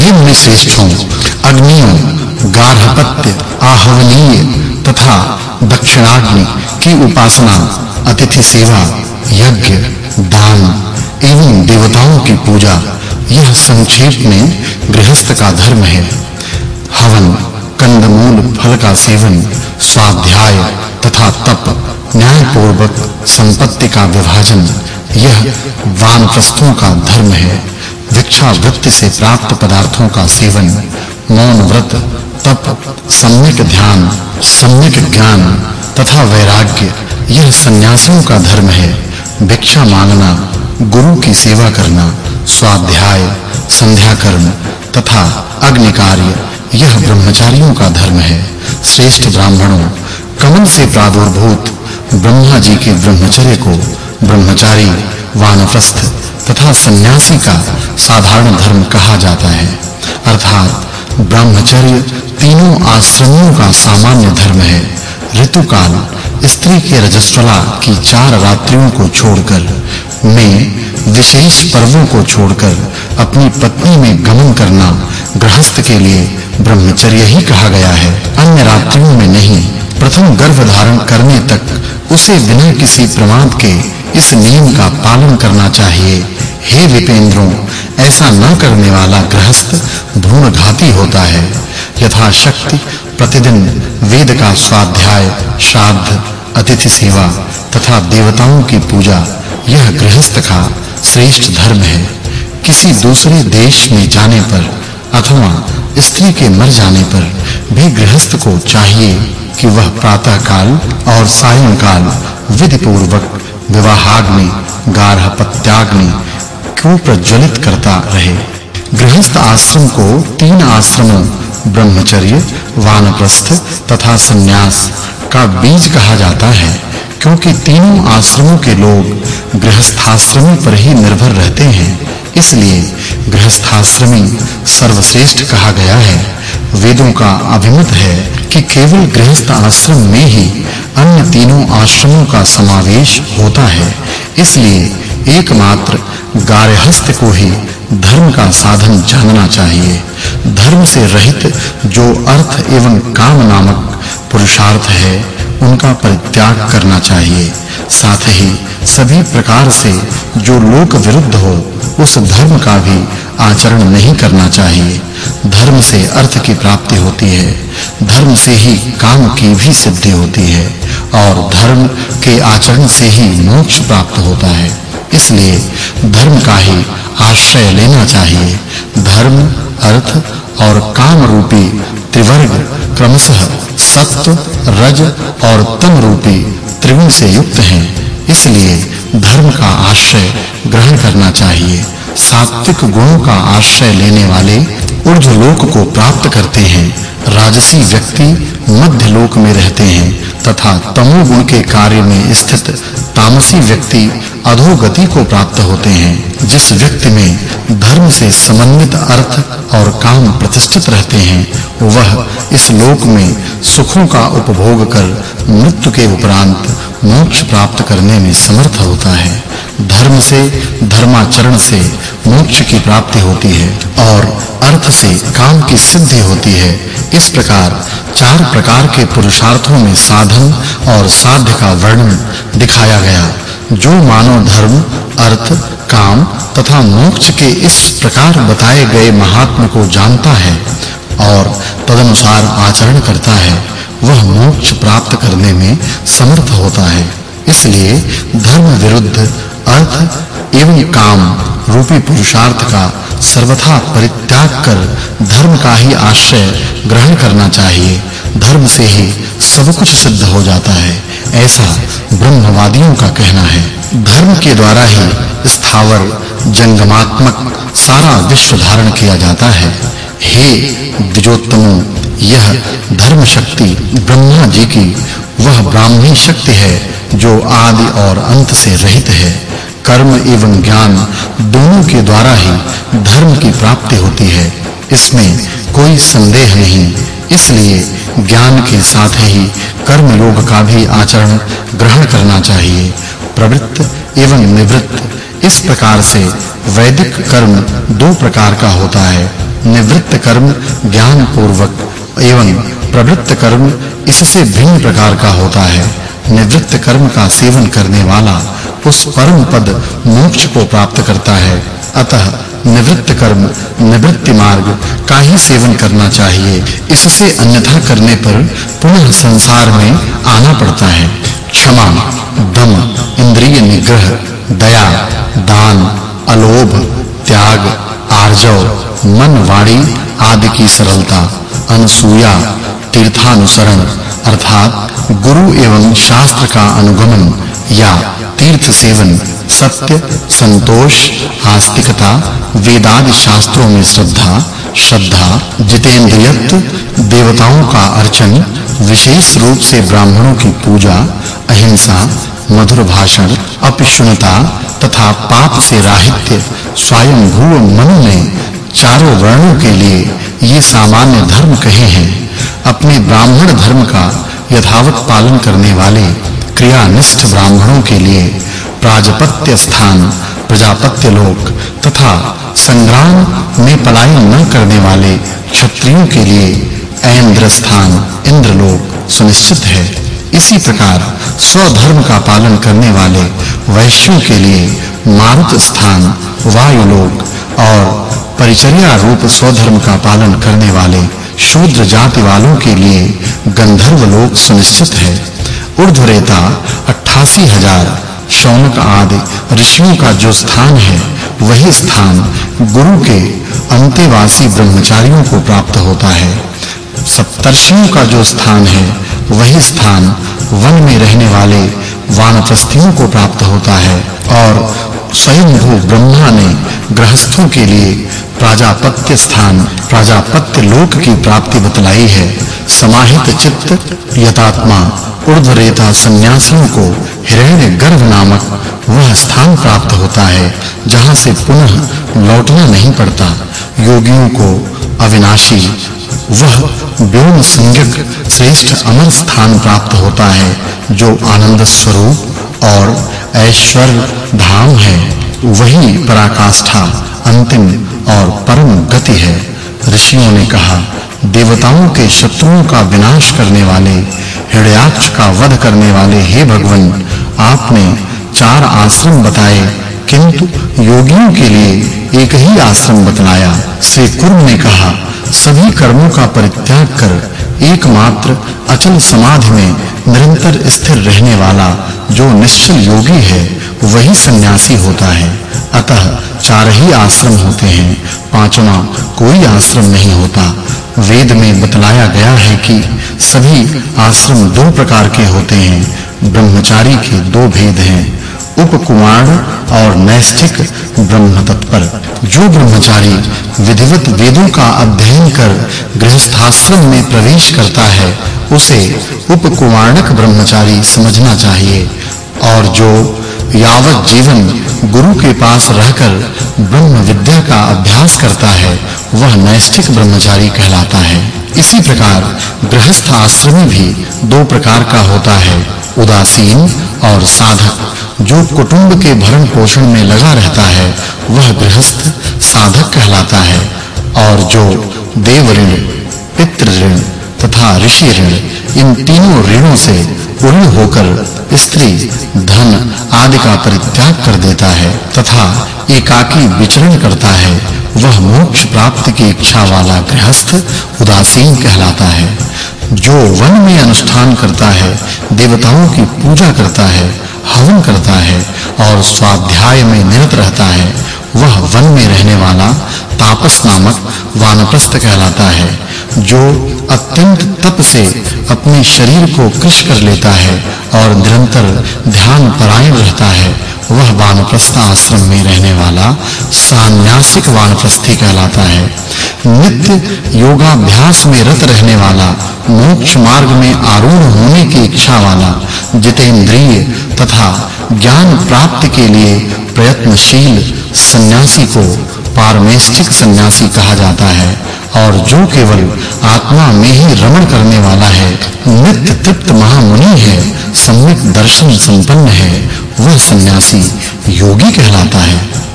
हे मुनि श्रेष्ठों अग्नियों, गार्हपत्य, आहवनीय तथा दक्षिणाग्नि की उपासना, अतिथि सेवा, यज्ञ, दान एवं देवताओं की पूजा, यह संक्षेप में गृहस्थ का धर्म है। हवन, कंदमूल, फल का सेवन, स्वाध्याय तथा तप न्याय पूर्वक संपत्ति का विभाजन, यह वानप्रस्थों का धर्म है। भिक्षा वृत्ति से प्राप्त पदार्थों का सेवन, मौन व्रत, तप, सम्यक ध्यान, सम्यक ज्ञान तथा वैराग्य, यह सन्यासियों का धर्म है। भिक्षा मांगना, गुरु की सेवा करना, स्वाध्याय संध्या कर्म तथा अग्नि कार्य यह ब्रह्मचारियों का धर्म है। श्रेष्ठ ब्राह्मणों, कमल से प्रादुर्भूत ब्रह्मा जी के ब्रह्मचर्य को ब्रह्मचारी, वानप्रस्थ तथा सन्यासी का साधारण धर्म कहा जाता है। अर्थात ब्रह्मचर्य तीनों आश्रमों का सामान्य धर्म है। ऋतुकाल, स्त्री के रजस्वला की चार रात्रियों को छोड़कर, में विशेष पर्वों को छोड़कर अपनी पत्नी में गमन करना गृहस्थ के लिए ब्रह्मचर्य ही कहा गया है। अन्य रात्रियों में नहीं, प्रथम गर्भ धारण करने तक उसे बिना किसी प्रमाद के इस नियम का पालन करना चाहिए। हे विपेंद्रों, ऐसा न करने वाला गृहस्थ भ्रूणघाती होता है। यथाशक्ति प्रतिदिन वेद का स्वाध्याय, श्राद्ध, अतिथि सेवा तथा देवताओं की पूजा, यह गृहस्थ का श्रेष्ठ धर्म है। किसी दूसरे देश में जाने पर अथवा स्त्री के मर जाने पर भी गृहस्थ को चाहिए कि वह प्रातः काल और सायंकाल विधि पूर्वक विवाहाग्नि, गार्हपत्याग्नि को प्रज्वलित करता रहे? गृहस्थ आश्रम को तीन आश्रमों, ब्रह्मचर्य, वानप्रस्थ तथा सन्यास का बीज कहा जाता है, क्योंकि तीनों आश्रमों के लोग गृहस्थाश्रमी पर ही निर्भर रहते हैं। इसलिए गृहस्थाश्रमी सर्वश्रेष्ठ कहा गया है। वेदों का अभिमत है कि केवल गृहस्थ आश्रम में ही अन्य तीनों आश्रमों का समावेश होता है। इसलिए एकमात्र गार्हस्थ को ही धर्म का साधन जानना चाहिए। धर्म से रहित जो अर्थ एवं काम नामक पुरुषार्थ है, उनका परित्याग करना चाहिए। साथ ही सभी प्रकार से जो लोक विरुद्ध हो, उस धर्म का भी आचरण नहीं करना चाहिए। धर्म से अर्थ की प्राप्ति होती है। धर्म से ही काम की भी सिद्धि होती है और धर्म के आचरण से ही मोक्ष प्राप्त होता है। इसलिए धर्म का ही आश्रय लेना चाहिए। धर्म, अर्थ और काम रूपी त्रिवर्ग क्रमशः सत्व रज और तम रूपी त्रिगुण से युक्त हैं। इसलिए धर्म का आश्रय ग्रहण करना चाहिए। सात्विक गुणों का आश्रय लेने वाले ऊर्ध्वलोक को प्राप्त करते हैं, राजसी व्यक्ति मध्य लोक में रहते हैं तथा तमोगुण के कार्य में स्थित तामसी व्यक्ति अधोगति को प्राप्त होते हैं। जिस व्यक्ति में धर्म से समन्वित अर्थ और काम प्रतिष्ठित रहते हैं, वह इस लोक में सुखों का उपभोग कर मृत्यु के उपरांत मोक्ष प्राप्त करने में समर्थ होता है। धर्म से, धर्माचरण से मोक्ष की प्राप्ति होती है और अर्थ से काम की सिद्धि होती है। इस प्रकार चार प्रकार के पुरुषार्थों में साधन और साध्य का वर्णन दिखाया गया। जो मानव धर्म, अर्थ, काम तथा मोक्ष के इस प्रकार बताए गए महात्म को जानता है और तदनुसार आचरण करता है, वह मोक्ष प्राप्त करने में समर्थ होता है। इसलिए धर्म विरुद्ध अर्थ एवं काम रूपी पुरुषार्थ का सर्वथा परित्याग कर धर्म का ही आश्रय ग्रहण करना चाहिए। धर्म से ही सब कुछ सिद्ध हो जाता है। ऐसा ब्रह्मवादियों का कहना है। धर्म के द्वारा ही स्थावर, जंगमात्मक, सारा विश्व धारण किया जाता है। हे द्विजोत्तमों, यह धर्म शक्ति ब्रह्मा जी की, वह ब्राह्मी शक्ति है जो आदि और अंत से रहित है। कर्म एवं ज्ञान दोनों के द्वारा ही धर्म की प्राप्ति होती है। इसमें कोई संदेह नहीं। इसलिए ज्ञान के साथ ही कर्म योग का भी आचरण ग्रहण करना चाहिए। प्रवृत्त एवं निवृत्त, इस प्रकार से वैदिक कर्म दो प्रकार का होता है। निवृत्त कर्म ज्ञान पूर्वक एवं प्रवृत्त कर्म इससे भिन्न प्रकार का होता है। निवृत्त कर्म का सेवन करने वाला उस परम पद मोक्ष को प्राप्त करता है। अतः निवृत्त कर्म, निवृत्ति मार्ग का ही सेवन करना चाहिए, इससे अन्यथा करने पर पुनः संसार में आना पड़ता है। क्षमा, दम, इंद्रिय निग्रह, दया, दान, अलोभ, त्याग, आर्जव, मन वाणी आदि की सरलता, अनसूया, तीर्थानुसरण, अर्थात गुरु एवं शास्त्र का अनुगमन या तीर्थ सेवन सत्य, संतोष, आस्तिकता, वेदादि शास्त्रों में श्रद्धा श्रद्धा, जितेंद्रियत्व, देवताओं का अर्चन, विशेष रूप से ब्राह्मणों की पूजा, अहिंसा, मधुर भाषण, अपिशुनता तथा पाप से राहित्य स्वयं भू मन में चारों वर्णों के लिए ये सामान्य धर्म कहे हैं। अपने ब्राह्मण धर्म का यथावत पालन करने वाले क्रियानिष्ठ ब्राह्मणों के लिए प्राजपत्य स्थान प्रजापत्य लोक तथा संग्राम में पलायन न करने वाले क्षत्रियों के लिए ऐन्द्र स्थान इंद्रलोक सुनिश्चित है। इसी प्रकार स्वधर्म का पालन करने वाले वैश्यों के लिए मारुत स्थान, वायुलोक और परिचर्या रूप स्वधर्म का पालन करने वाले शूद्र जाति वालों के लिए गंधर्व लोक सुनिश्चित है। ऊर्ध्वरेता 88000 शौनक आदि ऋषियों का जो स्थान है, वही स्थान गुरु के अंतेवासी ब्रह्मचारियों को प्राप्त होता है। सप्तर्षियों का जो स्थान है, वही स्थान वन में रहने वाले वानप्रस्थियों को प्राप्त होता है और स्वयंभू ब्रह्मा ने गृहस्थों के लिए प्राजापत्य स्थान प्राजापत्य लोक की प्राप्ति बतलाई है। समाहित चित्त यतात्मा ऊर्ध्वरेता सन्यासियों को हिरण्य गर्भ नामक वह स्थान प्राप्त होता है, जहाँ से पुनः लौटना नहीं पड़ता। योगियों को अविनाशी, वह व्योम संज्ञक श्रेष्ठ अमर स्थान प्राप्त होता है, जो आनंद स्वरूप और ऐश्वर्य धाम है, वही पराकाष्ठा अंतिम और परम गति है। ऋषियों ने कहा, देवताओं के शत्रुओं का विनाश करने वाले हिरण्याक्ष का वध करने वाले हे भगवान, आपने चार आश्रम बताए, किंतु योगियों के लिए एक ही आश्रम बतलाया। श्री कुर्म ने कहा, सभी कर्मों का परित्याग कर, एकमात्र अचल समाधि में निरंतर स्थिर रहने वाला जो निश्चल योगी है, वही सन्यासी होता है। अतः चार ही आश्रम होते हैं, पांचवा कोई आश्रम नहीं होता। वेद में बतलाया गया है कि सभी आश्रम दो प्रकार के होते हैं, ब्रह्मचारी के दो भेद हैं। उपकुमार और नैष्ठिक ब्रह्म तत्पर जो ब्रह्मचारी विधिवत वेदों का अध्ययन कर गृहस्थाश्रम में प्रवेश करता है, उसे उपकुमारक ब्रह्मचारी समझना चाहिए। और जो यावत जीवन गुरु के पास रहकर ब्रह्म विद्या का अभ्यास करता है, वह नैष्ठिक ब्रह्मचारी कहलाता है। इसी प्रकार गृहस्थ आश्रमी भी दो प्रकार का होता है, उदासीन और साधक। जो कुटुंब के भरण पोषण में लगा रहता है, वह गृहस्थ साधक कहलाता है, और जो देव ऋण पितृ ऋण तथा ऋषि ऋण इन तीनों ऋणों से पूर्ण होकर स्त्री, धन आदि का परित्याग कर देता है तथा एकाकी विचरण करता है, वह मोक्ष प्राप्ति की इच्छा वाला गृहस्थ उदासीन कहलाता है। जो वन में अनुष्ठान करता है, देवताओं की पूजा करता है हवन करता है और स्वाध्याय में निरत रहता है, वह वन में रहने वाला तापस नामक वानप्रस्थ कहलाता है, जो अत्यंत तप से अपने शरीर को कृष कर लेता है और निरंतर ध्यान परायण रहता है वह वानप्रस्थ आश्रम में रहने वाला सान्यासिक वानप्रस्थी कहलाता है। नित्य योगाभ्यास में रत रहने वाला, मोक्ष मार्ग में आरूढ़ होने की इच्छा वाला, जितेंद्रिय तथा ज्ञान प्राप्ति के लिए प्रयत्नशील सन्यासी को पारमेष्ठिक सन्यासी कहा जाता है और जो केवल आत्मा में ही रमण करने वाला है, नित्य तृप्त महामुनि है, सम्यक दर्शन संपन्न है वह सन्यासी योगी कहलाता है।